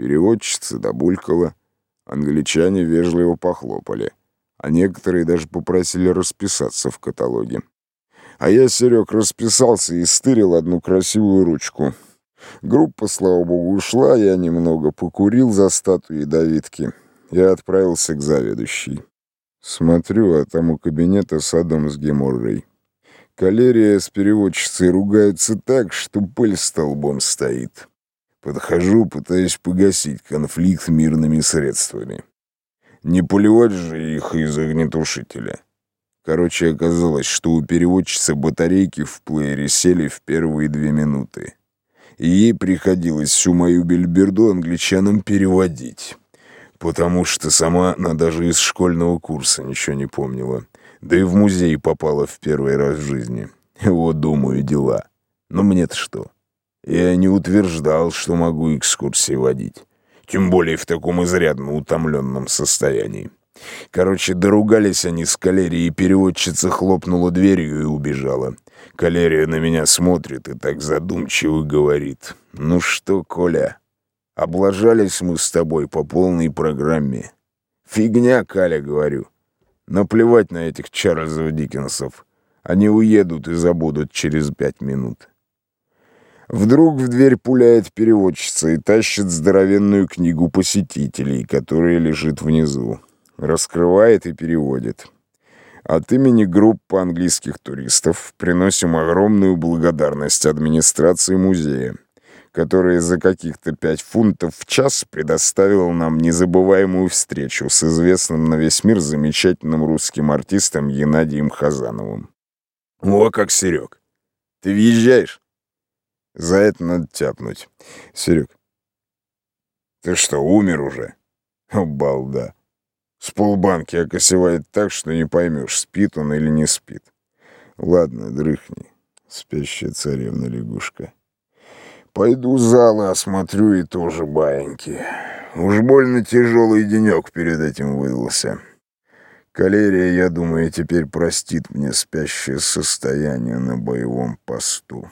Переводчица добулькала, англичане вежливо похлопали, а некоторые даже попросили расписаться в каталоге. А я, Серег, расписался и стырил одну красивую ручку. Группа, слава богу, ушла, я немного покурил за статуей Давидки. Я отправился к заведующей. Смотрю, а там у кабинета садом с геморрой. Калерия с переводчицей ругаются так, что пыль столбом стоит. Подхожу, пытаюсь погасить конфликт мирными средствами. Не поливать же их из огнетушителя. Короче, оказалось, что у переводчицы батарейки в плеере сели в первые две минуты. И ей приходилось всю мою бельберду англичанам переводить. Потому что сама она даже из школьного курса ничего не помнила. Да и в музей попала в первый раз в жизни. Вот, думаю, дела. Но мне-то что? Я не утверждал, что могу экскурсии водить. Тем более в таком изрядно утомленном состоянии. Короче, доругались они с Калерией, и переводчица хлопнула дверью и убежала. Калерия на меня смотрит и так задумчиво говорит. «Ну что, Коля, облажались мы с тобой по полной программе». «Фигня, Каля», — говорю. «Наплевать на этих Чарльзов Диккенсов. Они уедут и забудут через пять минут». Вдруг в дверь пуляет переводчица и тащит здоровенную книгу посетителей, которая лежит внизу раскрывает и переводит. От имени группы английских туристов приносим огромную благодарность администрации музея, которая за каких-то пять фунтов в час предоставила нам незабываемую встречу с известным на весь мир замечательным русским артистом Геннадием Хазановым. О, как, Серег! Ты въезжаешь? За это надо тяпнуть. Серег, ты что, умер уже? О, балда. С полбанки окосевает так, что не поймешь, спит он или не спит. Ладно, дрыхни, спящая царевна-лягушка. Пойду залы осмотрю и тоже баиньки. Уж больно тяжелый денек перед этим выдался. Калерия, я думаю, теперь простит мне спящее состояние на боевом посту.